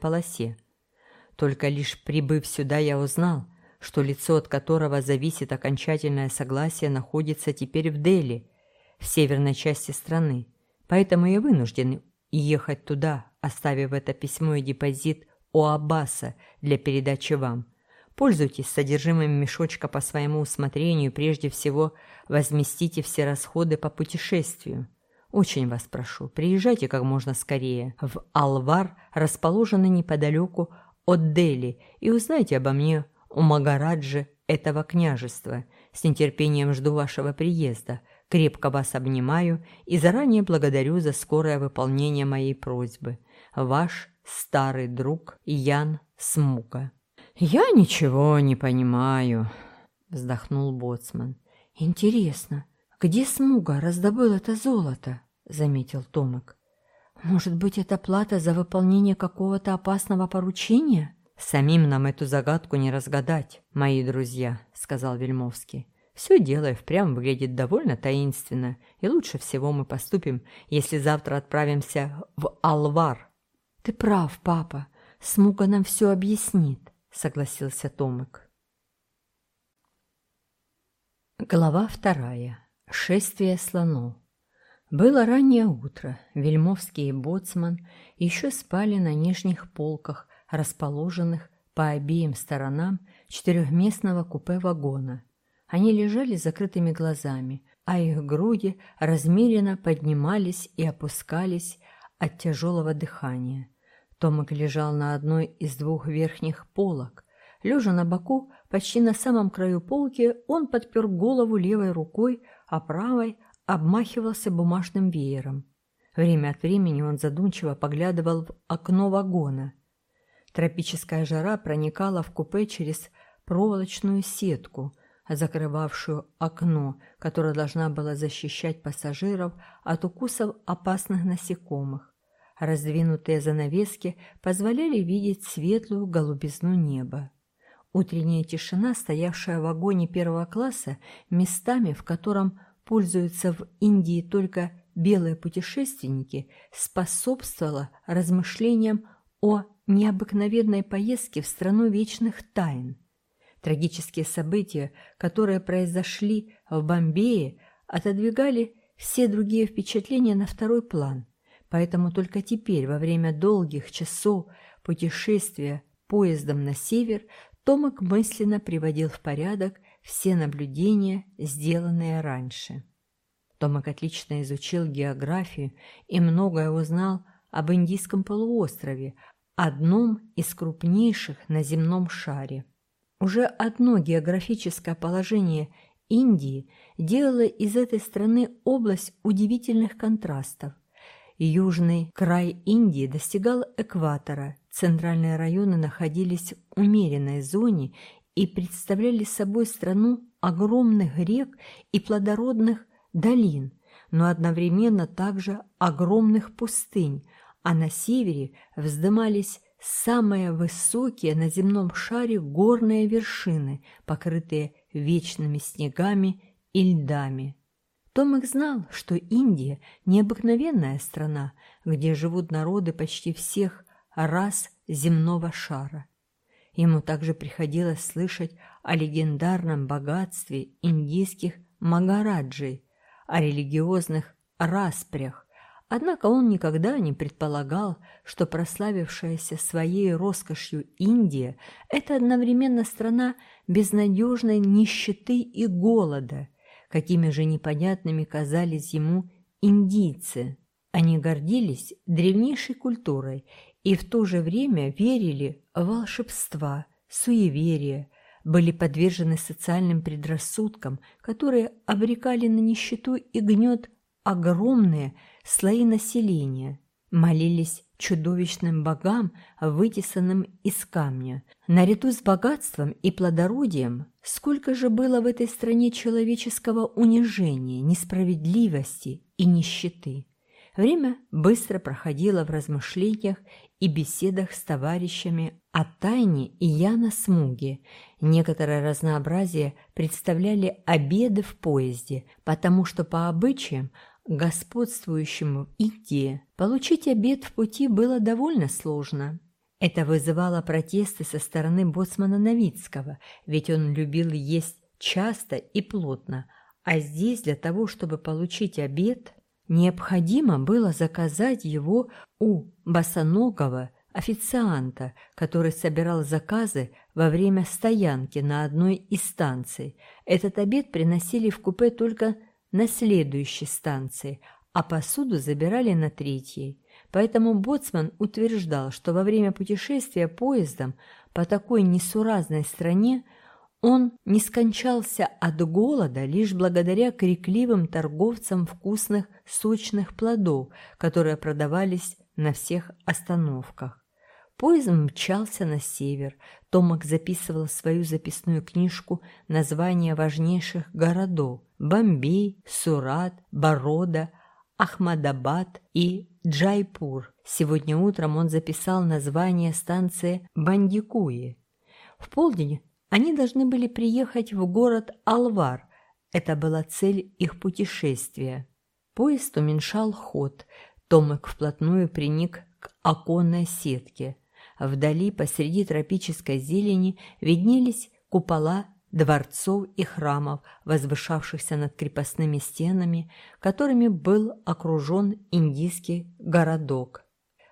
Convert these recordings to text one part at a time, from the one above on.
полосе. Только лишь прибыв сюда, я узнал, что лицо, от которого зависит окончательное согласие, находится теперь в Дели, в северной части страны. Поэтому я вынужден ехать туда, оставив это письмо и депозит у Аббаса для передачи вам. Пользуйтесь содержимым мешочка по своему усмотрению, прежде всего возместите все расходы по путешествию. Очень вас прошу, приезжайте как можно скорее в Алвар, расположенный неподалеку от Дели, и узнайте обо мне у Магараджи этого княжества. С нетерпением жду вашего приезда. Крепко вас обнимаю и заранее благодарю за скорое выполнение моей просьбы. Ваш старый друг Ян Смука. «Я ничего не понимаю», — вздохнул Боцман. «Интересно, где Смуга раздобыл это золото?» — заметил Томик. «Может быть, это плата за выполнение какого-то опасного поручения?» «Самим нам эту загадку не разгадать, мои друзья», — сказал Вельмовский. «Все дело и впрямь выглядит довольно таинственно, и лучше всего мы поступим, если завтра отправимся в Алвар». «Ты прав, папа. Смуга нам все объяснит», — согласился Томик. Глава вторая. Шествие слонов. Было раннее утро. Вельмовский и Боцман еще спали на нижних полках, расположенных по обеим сторонам четырехместного купе-вагона. Они лежали с закрытыми глазами, а их груди размеренно поднимались и опускались от тяжелого дыхания. Томик лежал на одной из двух верхних полок. Лежа на боку, почти на самом краю полки, он подпер голову левой рукой, а правой обмахивался бумажным веером. Время от времени он задумчиво поглядывал в окно вагона. Тропическая жара проникала в купе через проволочную сетку, закрывавшую окно, которое должна была защищать пассажиров от укусов опасных насекомых. Раздвинутые занавески позволяли видеть светлую голубизну неба. Утренняя тишина, стоявшая в вагоне первого класса, местами, в котором пользуются в Индии только белые путешественники, способствовала размышлениям о необыкновенной поездке в страну вечных тайн. Трагические события, которые произошли в Бомбее, отодвигали все другие впечатления на второй план, поэтому только теперь, во время долгих часов путешествия поездом на север, Томак мысленно приводил в порядок все наблюдения, сделанные раньше. Томак отлично изучил географию и многое узнал об Индийском полуострове, одном из крупнейших на земном шаре. Уже одно географическое положение Индии делало из этой страны область удивительных контрастов. Южный край Индии достигал экватора, центральные районы находились в умеренной зоне и представляли собой страну огромных рек и плодородных долин, но одновременно также огромных пустынь, а на севере вздымались самые высокие на земном шаре горные вершины, покрытые вечными снегами и льдами. Томик знал, что Индия – необыкновенная страна, где живут народы почти всех рас земного шара. Ему также приходилось слышать о легендарном богатстве индийских магараджей, о религиозных распрях, Однако он никогда не предполагал, что прославившаяся своей роскошью Индия – это одновременно страна безнадежной нищеты и голода, какими же непонятными казались ему индийцы. Они гордились древнейшей культурой и в то же время верили в волшебства, суеверия, были подвержены социальным предрассудкам, которые обрекали на нищету и гнет огромные слои населения, молились чудовищным богам, вытесанным из камня. Наряду с богатством и плодородием, сколько же было в этой стране человеческого унижения, несправедливости и нищеты. Время быстро проходило в размышлениях и беседах с товарищами о тайне и Яна Смуги. Некоторое разнообразие представляли обеды в поезде, потому что по обычаям господствующему в Индии, получить обед в пути было довольно сложно. Это вызывало протесты со стороны боцмана Новицкого, ведь он любил есть часто и плотно, а здесь для того, чтобы получить обед, необходимо было заказать его у босоногого официанта, который собирал заказы во время стоянки на одной из станций. Этот обед приносили в купе только на следующей станции, а посуду забирали на третьей. Поэтому боцман утверждал, что во время путешествия поездом по такой несуразной стране он не скончался от голода лишь благодаря крикливым торговцам вкусных сочных плодов, которые продавались на всех остановках. Поезд мчался на север. Томак записывал в свою записную книжку названия важнейших городов – Бомбей, Сурат, Борода, Ахмадабад и Джайпур. Сегодня утром он записал название станции Бандикуи. В полдень они должны были приехать в город Алвар. Это была цель их путешествия. Поезд уменьшал ход. Томик вплотную приник к оконной сетке. Вдали, посреди тропической зелени, виднелись купола дворцов и храмов, возвышавшихся над крепостными стенами, которыми был окружен индийский городок.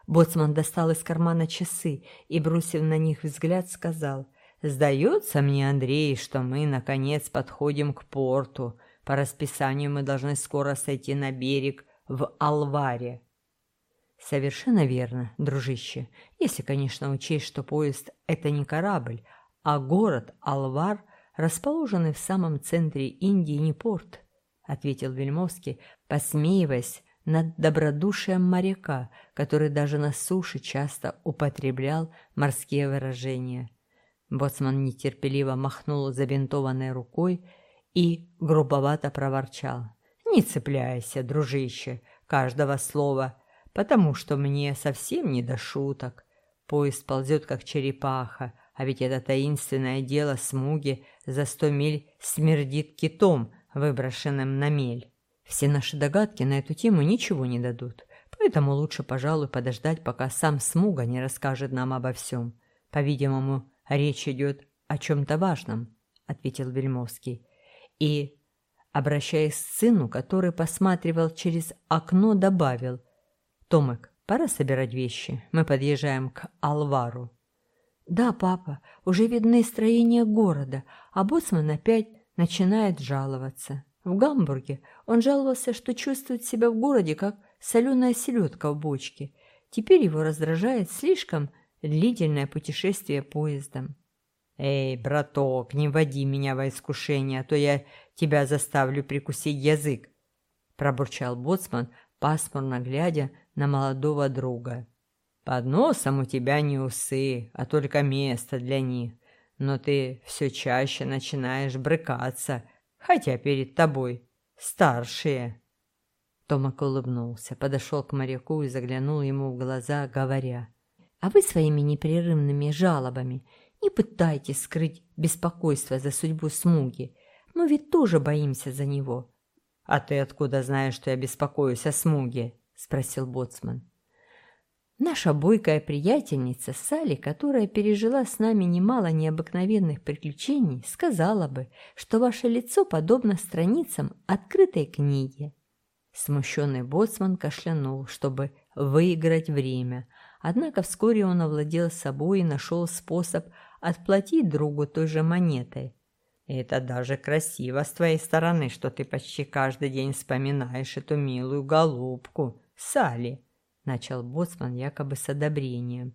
Боцман достал из кармана часы и, бросив на них взгляд, сказал, «Сдается мне, Андрей, что мы, наконец, подходим к порту. По расписанию мы должны скоро сойти на берег в Алваре». Совершенно верно, дружище, если, конечно, учесть, что поезд – это не корабль, а город Алвар, расположенный в самом центре Индии, не порт, ответил Вельмовский, посмеиваясь над добродушием моряка, который даже на суше часто употреблял морские выражения. Боцман нетерпеливо махнул забинтованной рукой и грубовато проворчал. «Не цепляйся, дружище, каждого слова потому что мне совсем не до шуток. Поезд ползет, как черепаха, а ведь это таинственное дело смуги за сто миль смердит китом, выброшенным на мель. Все наши догадки на эту тему ничего не дадут, поэтому лучше, пожалуй, подождать, пока сам Смуга не расскажет нам обо всем. По-видимому, речь идет о чем-то важном, — ответил Вельмовский. И, обращаясь к сыну, который посматривал через окно, добавил — «Томик, пора собирать вещи. Мы подъезжаем к Алвару». «Да, папа, уже видны строения города, а боцман опять начинает жаловаться. В Гамбурге он жаловался, что чувствует себя в городе, как соленая селедка в бочке. Теперь его раздражает слишком длительное путешествие поездом. «Эй, браток, не води меня во искушение, а то я тебя заставлю прикусить язык», – пробурчал боцман, пасмурно глядя на молодого друга. «Под носом у тебя не усы, а только место для них, но ты все чаще начинаешь брыкаться, хотя перед тобой старшие». Томак улыбнулся, подошел к моряку и заглянул ему в глаза, говоря, «А вы своими непрерывными жалобами не пытайтесь скрыть беспокойство за судьбу Смуги. Мы ведь тоже боимся за него». «А ты откуда знаешь, что я беспокоюсь о Смуге?» спросил боцман. Наша бойкая приятельница Салли, которая пережила с нами немало необыкновенных приключений, сказала бы, что ваше лицо подобно страницам открытой книги. Смущенный боцман кашлянул, чтобы выиграть время, однако вскоре он овладел собой и нашел способ отплатить другу той же монетой. «Это даже красиво с твоей стороны, что ты почти каждый день вспоминаешь эту милую голубку», Салли», — начал боцман якобы с одобрением.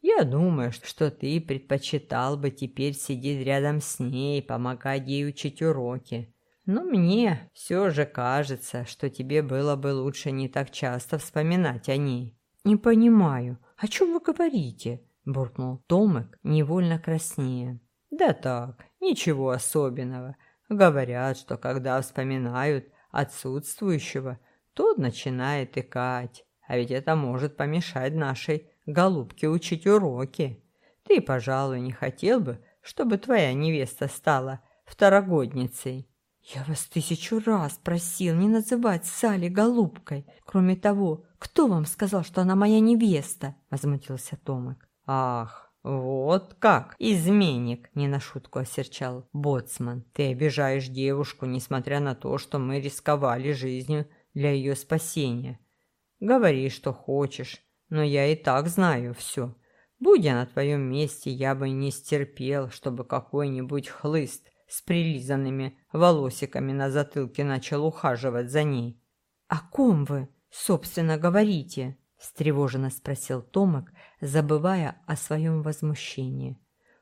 «Я думаю, что ты предпочитал бы теперь сидеть рядом с ней, помогать ей учить уроки. Но мне все же кажется, что тебе было бы лучше не так часто вспоминать о ней». «Не понимаю, о чем вы говорите?» – буркнул Томик, невольно краснее. «Да так, ничего особенного. Говорят, что когда вспоминают отсутствующего – тот начинает икать, а ведь это может помешать нашей голубке учить уроки. Ты, пожалуй, не хотел бы, чтобы твоя невеста стала второгодницей. Я вас тысячу раз просил не называть Сали голубкой. Кроме того, кто вам сказал, что она моя невеста? Возмутился Томик. Ах, вот как! Изменник! Не на шутку осерчал Боцман. Ты обижаешь девушку, несмотря на то, что мы рисковали жизнью для ее спасения. Говори, что хочешь, но я и так знаю все. Будь я на твоем месте, я бы не стерпел, чтобы какой-нибудь хлыст с прилизанными волосиками на затылке начал ухаживать за ней. «О ком вы, собственно, говорите?» – встревоженно спросил Томок, забывая о своем возмущении.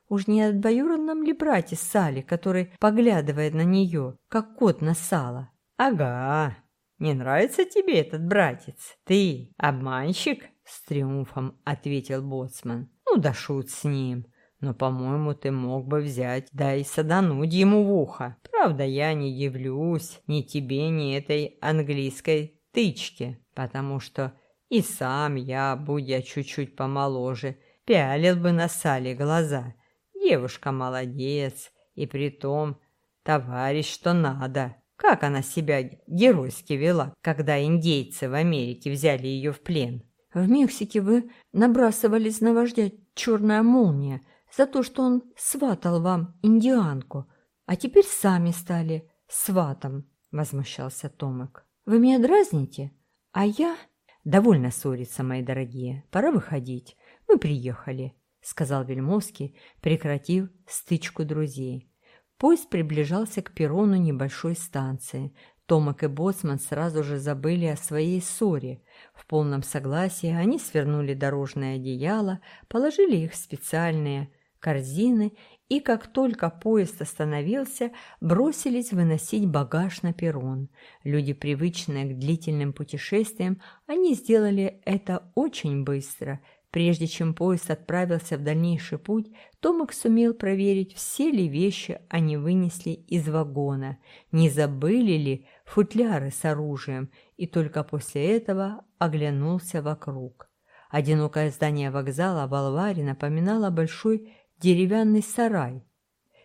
Уж не о двоюродном ли брате Сали, который поглядывает на нее, как кот на сало? «Ага, не нравится тебе этот братец? Ты обманщик?» – с триумфом ответил Боцман. «Ну да шут с ним. Но, по-моему, ты мог бы взять, да и садануть ему в ухо. Правда, я не явлюсь ни тебе, ни этой английской тычке, потому что и сам я, будь я чуть-чуть помоложе, пялил бы на Сале глаза. Девушка молодец, и притом товарищ что надо. Как она себя геройски вела, когда индейцы в Америке взяли ее в плен? В Мексике вы набрасывались на вождя черная молния, за то, что он сватал вам индианку, а теперь сами стали сватом, — возмущался Томик. Вы меня дразните, а я... Довольно ссориться, мои дорогие, пора выходить. Мы приехали, — сказал Вельмовский, прекратив стычку друзей. Поезд приближался к перрону небольшой станции. Томак и Боцман сразу же забыли о своей ссоре. В полном согласии они свернули дорожное одеяло, положили их в специальные корзины и, как только поезд остановился, бросились выносить багаж на перрон. Люди, привычные к длительным путешествиям, они сделали это очень быстро. Прежде чем поезд отправился в дальнейший путь, Томик сумел проверить, все ли вещи они вынесли из вагона, не забыли ли футляры с оружием, и только после этого оглянулся вокруг. Одинокое здание вокзала в Алваре напоминало большой деревянный сарай.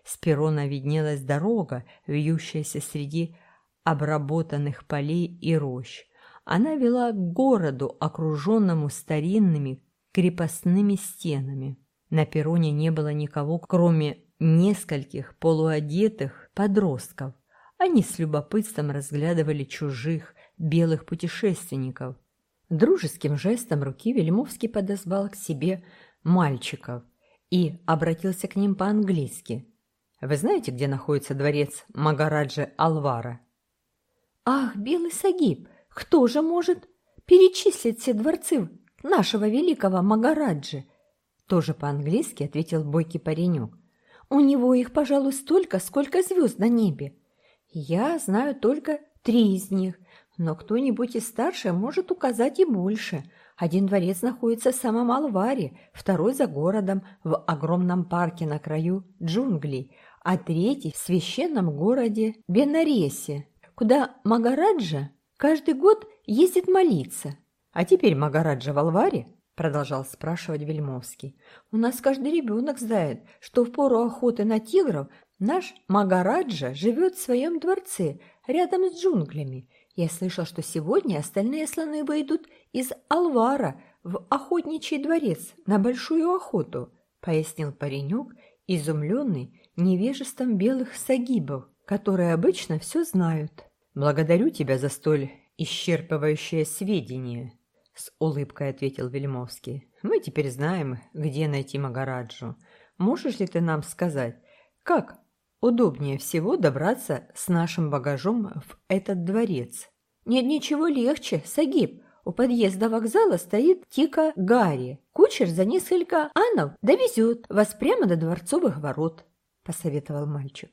С перрона виднелась дорога, вьющаяся среди обработанных полей и рощ. Она вела к городу, окруженному старинными крепостными стенами. На перроне не было никого, кроме нескольких полуодетых подростков. Они с любопытством разглядывали чужих белых путешественников. Дружеским жестом руки Вельмовский подозвал к себе мальчиков – и обратился к ним по-английски. «Вы знаете, где находится дворец Магараджи Алвара?» «Ах, белый сагиб, кто же может перечислить все дворцы нашего великого Магараджи?» Тоже по-английски ответил бойкий паренек. «У него их, пожалуй, столько, сколько звезд на небе. Я знаю только три из них, но кто-нибудь из старших может указать и больше. Один дворец находится в самом Алваре, второй за городом, в огромном парке на краю джунглей, а третий в священном городе Бенаресе, куда Магараджа каждый год ездит молиться. А теперь Магараджа в Алваре? продолжал спрашивать Вельмовский. У нас каждый ребенок знает, что в пору охоты на тигров наш Магараджа живет в своем дворце рядом с джунглями я слышал, что сегодня остальные слоны выйдут из Алвара в охотничий дворец на большую охоту, пояснил паренек, изумленный невежеством белых сагибов, которые обычно все знают. «Благодарю тебя за столь исчерпывающее сведения», — с улыбкой ответил Вельмовский. «Мы теперь знаем, где найти Магараджу. Можешь ли ты нам сказать, как Удобнее всего добраться с нашим багажом в этот дворец. Нет ничего легче, Сагиб. У подъезда вокзала стоит Тика Гарри. Кучер за несколько анов довезет вас прямо до дворцовых ворот, посоветовал мальчик.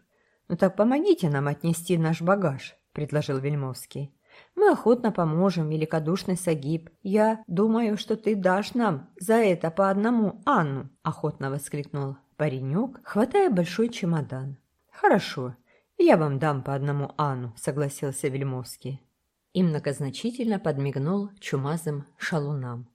Ну так помогите нам отнести наш багаж, предложил Вельмовский. Мы охотно поможем, великодушный Сагиб. Я думаю, что ты дашь нам за это по одному Анну, охотно воскликнул паренек, хватая большой чемодан. «Хорошо, я вам дам по одному Анну», — согласился Вельмовский. И многозначительно подмигнул чумазым шалунам.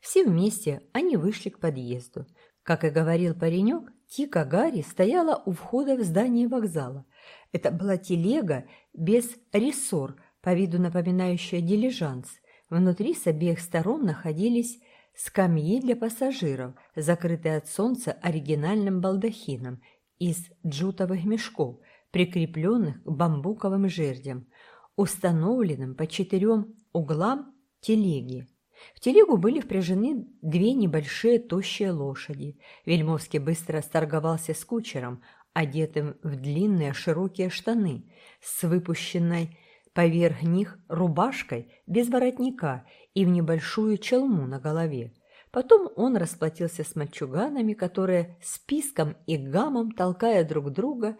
Все вместе они вышли к подъезду. Как и говорил паренек, Тика Гарри стояла у входа в здание вокзала. Это была телега без рессор, по виду напоминающая дилижанс. Внутри с обеих сторон находились скамьи для пассажиров, закрытые от солнца оригинальным балдахином из джутовых мешков, прикрепленных к бамбуковым жердям, установленным по четырем углам телеги. В телегу были впряжены две небольшие тощие лошади. Вельмовский быстро сторговался с кучером, одетым в длинные широкие штаны, с выпущенной поверх них рубашкой без воротника и в небольшую челму на голове. Потом он расплатился с мальчуганами, которые с писком и гамом, толкая друг друга,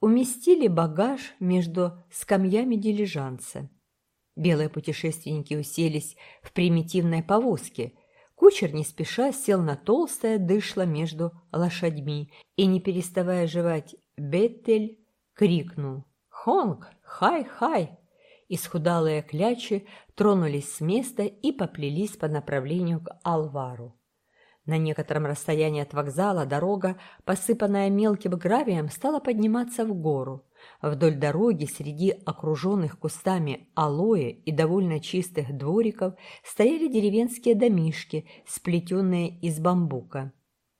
уместили багаж между скамьями дилижанса. Белые путешественники уселись в примитивной повозке. Кучер не спеша сел на толстое дышло между лошадьми и, не переставая жевать Беттель, крикнул «Хонг! Хай-хай!» Исхудалые клячи тронулись с места и поплелись по направлению к Алвару. На некотором расстоянии от вокзала дорога, посыпанная мелким гравием, стала подниматься в гору. Вдоль дороги среди окруженных кустами алоэ и довольно чистых двориков стояли деревенские домишки, сплетенные из бамбука.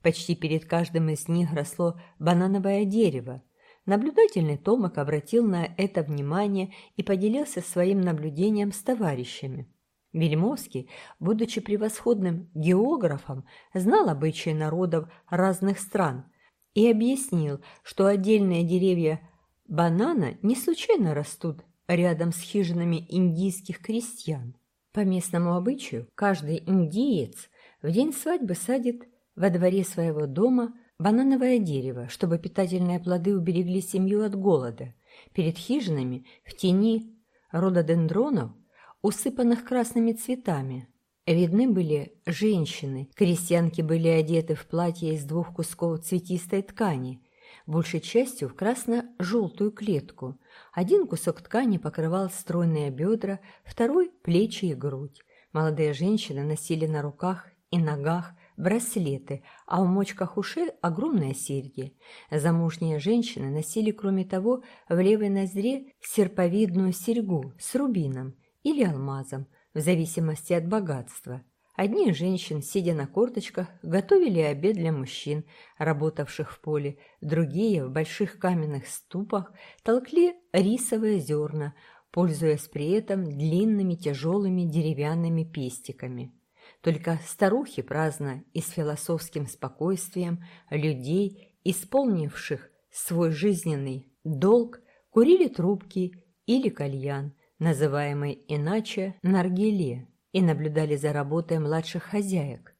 Почти перед каждым из них росло банановое дерево. Наблюдательный Томак обратил на это внимание и поделился своим наблюдением с товарищами. Вельмовский, будучи превосходным географом, знал обычаи народов разных стран и объяснил, что отдельные деревья банана не случайно растут рядом с хижинами индийских крестьян. По местному обычаю, каждый индиец в день свадьбы садит во дворе своего дома банановое дерево, чтобы питательные плоды уберегли семью от голода. Перед хижинами в тени рододендронов, усыпанных красными цветами, видны были женщины. Крестьянки были одеты в платье из двух кусков цветистой ткани, большей частью в красно-желтую клетку. Один кусок ткани покрывал стройные бедра, второй – плечи и грудь. Молодые женщины носили на руках и ногах браслеты, а в мочках ушей огромные серьги. Замужние женщины носили, кроме того, в левой ноздре серповидную серьгу с рубином или алмазом, в зависимости от богатства. Одни женщин, сидя на корточках, готовили обед для мужчин, работавших в поле, другие в больших каменных ступах толкли рисовые зерна, пользуясь при этом длинными тяжелыми деревянными пестиками. Только старухи праздно и с философским спокойствием людей, исполнивших свой жизненный долг, курили трубки или кальян, называемый иначе наргиле, и наблюдали за работой младших хозяек.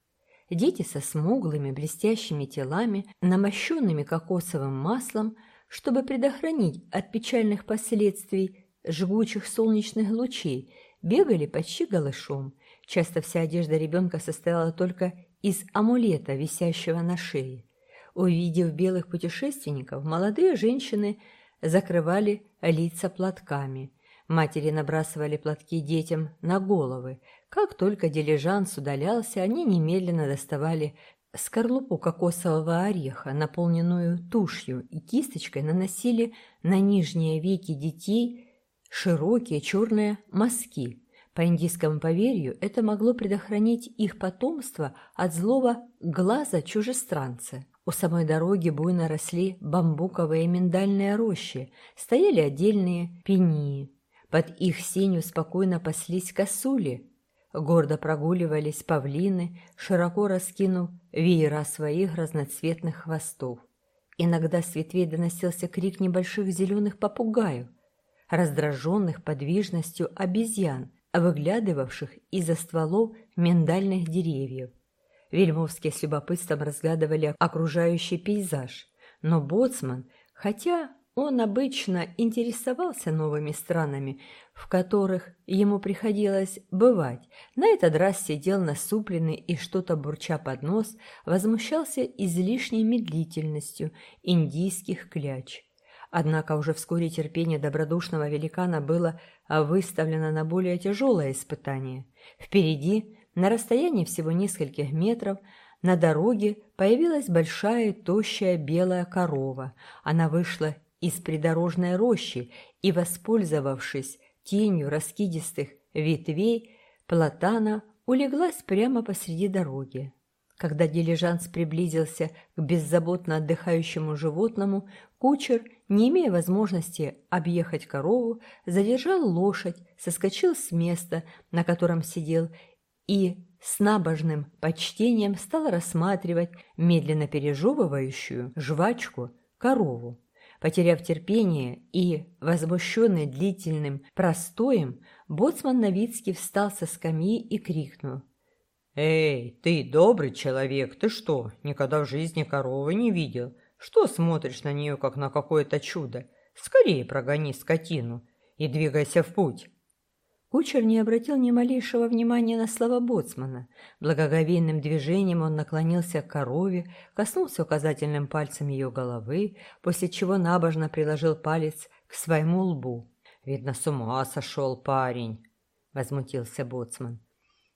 Дети со смуглыми блестящими телами, намощенными кокосовым маслом, чтобы предохранить от печальных последствий жгучих солнечных лучей, бегали почти голышом, Часто вся одежда ребенка состояла только из амулета, висящего на шее. Увидев белых путешественников, молодые женщины закрывали лица платками. Матери набрасывали платки детям на головы. Как только дилижанс удалялся, они немедленно доставали скорлупу кокосового ореха, наполненную тушью, и кисточкой наносили на нижние веки детей широкие черные мазки. По индийскому поверью, это могло предохранить их потомство от злого глаза чужестранца. У самой дороги буйно росли бамбуковые и миндальные рощи, стояли отдельные пении. Под их сенью спокойно паслись косули, гордо прогуливались павлины, широко раскинув веера своих разноцветных хвостов. Иногда с ветвей доносился крик небольших зеленых попугаев, раздраженных подвижностью обезьян, выглядывавших из-за стволов миндальных деревьев. Вельмовские с любопытством разглядывали окружающий пейзаж, но боцман, хотя он обычно интересовался новыми странами, в которых ему приходилось бывать, на этот раз сидел насупленный и что-то бурча под нос, возмущался излишней медлительностью индийских кляч. Однако уже вскоре терпение добродушного великана было выставлено на более тяжелое испытание. Впереди, на расстоянии всего нескольких метров, на дороге появилась большая тощая белая корова. Она вышла из придорожной рощи и, воспользовавшись тенью раскидистых ветвей, платана улеглась прямо посреди дороги. Когда дилижанс приблизился к беззаботно отдыхающему животному, кучер, не имея возможности объехать корову, задержал лошадь, соскочил с места, на котором сидел, и с набожным почтением стал рассматривать медленно пережевывающую жвачку корову. Потеряв терпение и возмущенный длительным простоем, боцман Новицкий встал со скамьи и крикнул. «Эй, ты добрый человек, ты что, никогда в жизни коровы не видел? Что смотришь на нее, как на какое-то чудо? Скорее прогони скотину и двигайся в путь!» Кучер не обратил ни малейшего внимания на слова боцмана. Благоговейным движением он наклонился к корове, коснулся указательным пальцем ее головы, после чего набожно приложил палец к своему лбу. «Видно, с ума сошел парень!» — возмутился боцман.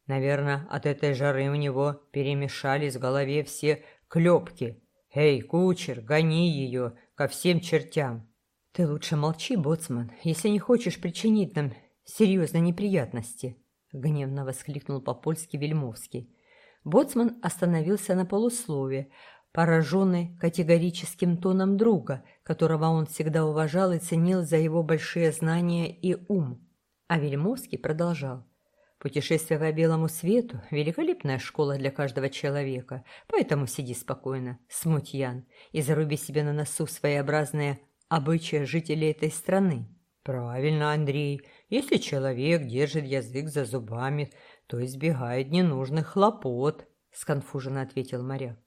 «Наверное, от этой жары у него перемешались в голове все клепки. Эй, кучер, гони ее ко всем чертям!» «Ты лучше молчи, боцман, если не хочешь причинить нам серьезной неприятности», — гневно воскликнул по-польски Вельмовский. Боцман остановился на полуслове, пораженный категорическим тоном друга, которого он всегда уважал и ценил за его большие знания и ум. А Вельмовский продолжал. Путешествие по белому свету – великолепная школа для каждого человека, поэтому сиди спокойно, смутьян, и заруби себе на носу своеобразные обычаи жителей этой страны. Правильно, Андрей, если человек держит язык за зубами, то избегает ненужных хлопот, сконфуженно ответил моряк.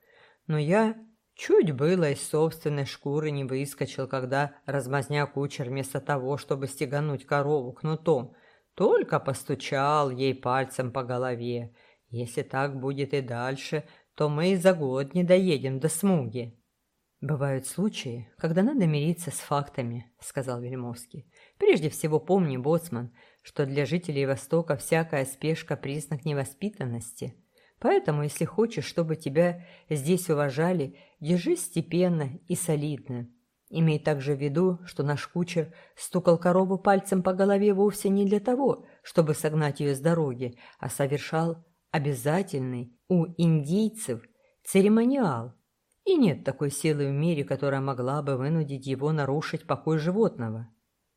Но я чуть было из собственной шкуры не выскочил, когда размазня кучер вместо того, чтобы стегануть корову кнутом, только постучал ей пальцем по голове. Если так будет и дальше, то мы и за год не доедем до смуги. «Бывают случаи, когда надо мириться с фактами», — сказал Вельмовский. «Прежде всего помни, боцман, что для жителей Востока всякая спешка — признак невоспитанности. Поэтому, если хочешь, чтобы тебя здесь уважали, держись степенно и солидно. Имей также в виду, что наш кучер стукал корову пальцем по голове вовсе не для того, чтобы согнать ее с дороги, а совершал обязательный у индийцев церемониал, и нет такой силы в мире, которая могла бы вынудить его нарушить покой животного.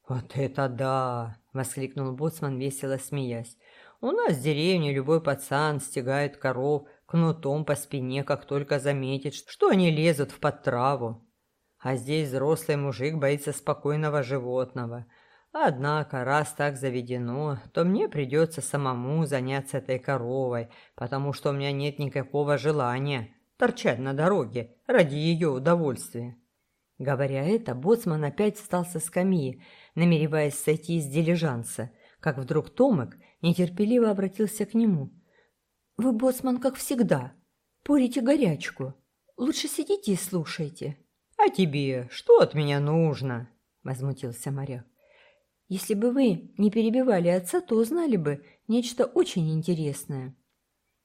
«Вот это да!» — воскликнул боцман, весело смеясь. «У нас в деревне любой пацан стегает коров кнутом по спине, как только заметит, что они лезут в подтраву. А здесь взрослый мужик боится спокойного животного. Однако, раз так заведено, то мне придется самому заняться этой коровой, потому что у меня нет никакого желания торчать на дороге ради ее удовольствия. Говоря это, боцман опять встал со скамьи, намереваясь сойти из дилижанса, как вдруг Томик нетерпеливо обратился к нему. «Вы, боцман, как всегда, порите горячку. Лучше сидите и слушайте». «А тебе что от меня нужно?» — возмутился моряк. «Если бы вы не перебивали отца, то узнали бы нечто очень интересное».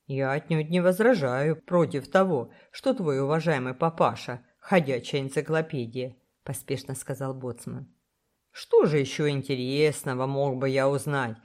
«Я отнюдь не возражаю против того, что твой уважаемый папаша – ходячая энциклопедия», – поспешно сказал Боцман. «Что же еще интересного мог бы я узнать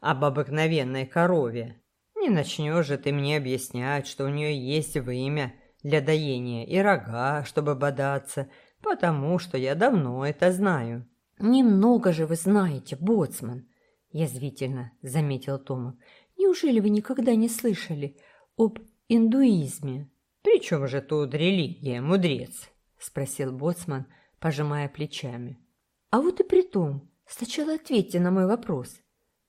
об обыкновенной корове? Не начнешь же ты мне объяснять, что у нее есть вымя для доения и рога, чтобы бодаться, потому что я давно это знаю». «Немного же вы знаете, Боцман», – язвительно заметил Тома. Неужели вы никогда не слышали об индуизме? При чем же тут религия, мудрец? Спросил Боцман, пожимая плечами. А вот и при том, сначала ответьте на мой вопрос.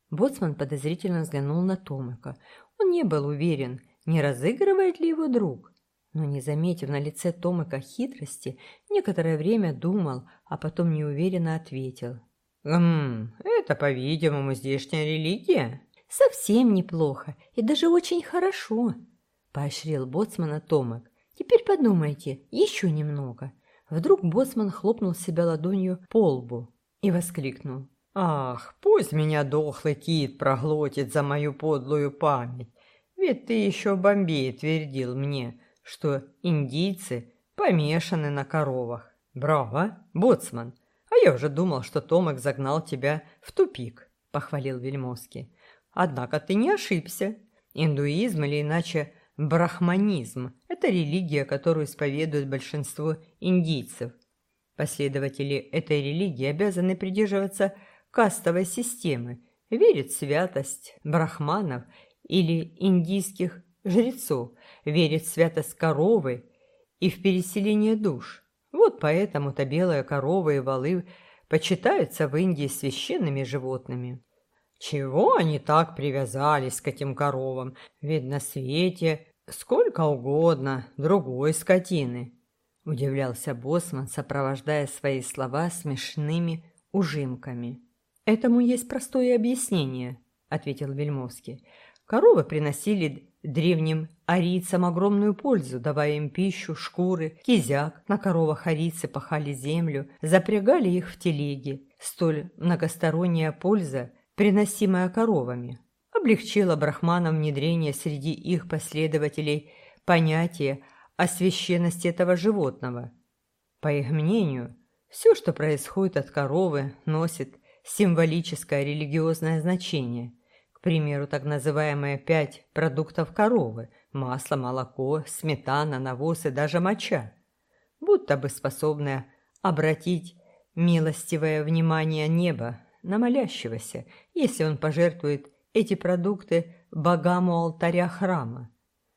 Боцман подозрительно взглянул на Томика. Он не был уверен, не разыгрывает ли его друг. Но, не заметив на лице Томика хитрости, некоторое время думал, а потом неуверенно ответил. «Ммм, это, по-видимому, здешняя религия?» Совсем неплохо и даже очень хорошо, поощрил боцмана Томик. Теперь подумайте, еще немного. Вдруг боцман хлопнул себя ладонью по лбу и воскликнул. «Ах, пусть меня дохлый кит проглотит за мою подлую память. Ведь ты еще в Бомбее твердил мне, что индийцы помешаны на коровах. Браво, боцман! А я уже думал, что Томик загнал тебя в тупик», — похвалил Вельмовский. Однако ты не ошибся. Индуизм или иначе брахманизм – это религия, которую исповедует большинство индийцев. Последователи этой религии обязаны придерживаться кастовой системы, верят в святость брахманов или индийских жрецов, верят в святость коровы и в переселение душ. Вот поэтому-то белая корова и валы почитаются в Индии священными животными. Чего они так привязались к этим коровам? Ведь на свете сколько угодно другой скотины. Удивлялся Босман, сопровождая свои слова смешными ужимками. «Этому есть простое объяснение», — ответил Вельмовский. «Коровы приносили древним арийцам огромную пользу, давая им пищу, шкуры, кизяк. На коровах арийцы пахали землю, запрягали их в телеги. Столь многосторонняя польза приносимая коровами, облегчила брахманам внедрение среди их последователей понятия о священности этого животного. По их мнению, все, что происходит от коровы, носит символическое религиозное значение. Примеру, так называемые пять продуктов коровы – масло, молоко, сметана, навоз и даже моча – будто бы способные обратить милостивое внимание неба на молящегося, если он пожертвует эти продукты богам у алтаря храма.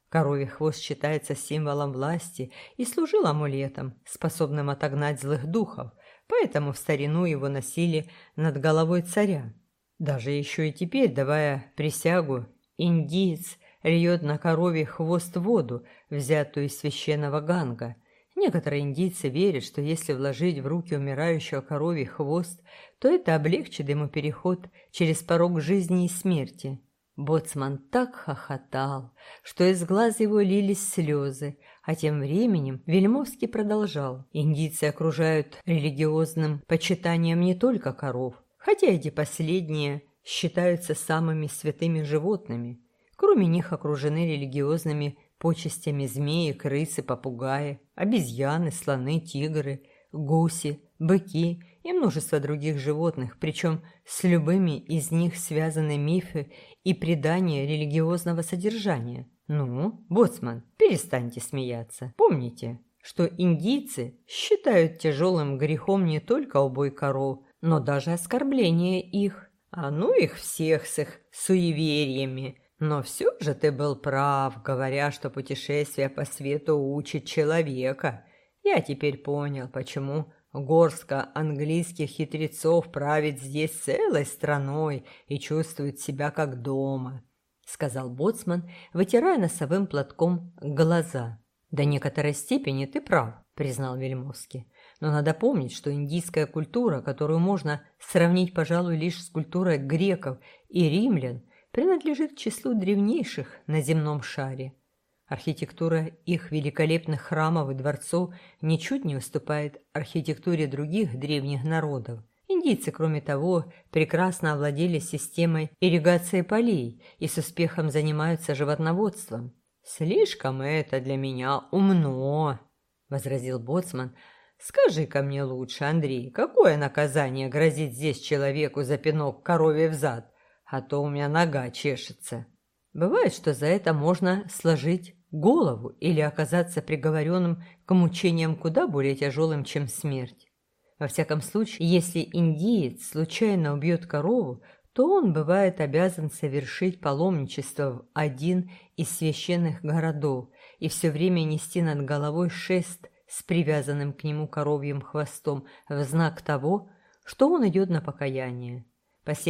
Коровий хвост считается символом власти и служил амулетом, способным отогнать злых духов, поэтому в старину его носили над головой царя. Даже еще и теперь, давая присягу, индиец льет на коровий хвост воду, взятую из священного ганга, Некоторые индийцы верят, что если вложить в руки умирающего коровий хвост, то это облегчит ему переход через порог жизни и смерти. Боцман так хохотал, что из глаз его лились слезы, а тем временем Вельмовский продолжал. Индийцы окружают религиозным почитанием не только коров, хотя эти последние считаются самыми святыми животными. Кроме них окружены религиозными почестями змеи, крысы, попугаи, обезьяны, слоны, тигры, гуси, быки и множество других животных, причем с любыми из них связаны мифы и предания религиозного содержания. Ну, боцман, перестаньте смеяться. Помните, что индийцы считают тяжелым грехом не только убой коров, но даже оскорбление их. А ну их всех с их суевериями, но все же ты был прав, говоря, что путешествие по свету учит человека. Я теперь понял, почему горстка английских хитрецов правит здесь целой страной и чувствует себя как дома», — сказал Боцман, вытирая носовым платком глаза. «До некоторой степени ты прав», — признал Вельмовский. «Но надо помнить, что индийская культура, которую можно сравнить, пожалуй, лишь с культурой греков и римлян, — принадлежит к числу древнейших на земном шаре. Архитектура их великолепных храмов и дворцов ничуть не уступает архитектуре других древних народов. Индийцы, кроме того, прекрасно овладели системой ирригации полей и с успехом занимаются животноводством. «Слишком это для меня умно», — возразил Боцман. «Скажи-ка мне лучше, Андрей, какое наказание грозит здесь человеку за пинок корове в зад? а то у меня нога чешется. Бывает, что за это можно сложить голову или оказаться приговоренным к мучениям куда более тяжелым, чем смерть. Во всяком случае, если индиец случайно убьет корову, то он бывает обязан совершить паломничество в один из священных городов и все время нести над головой шест с привязанным к нему коровьим хвостом в знак того, что он идет на покаяние.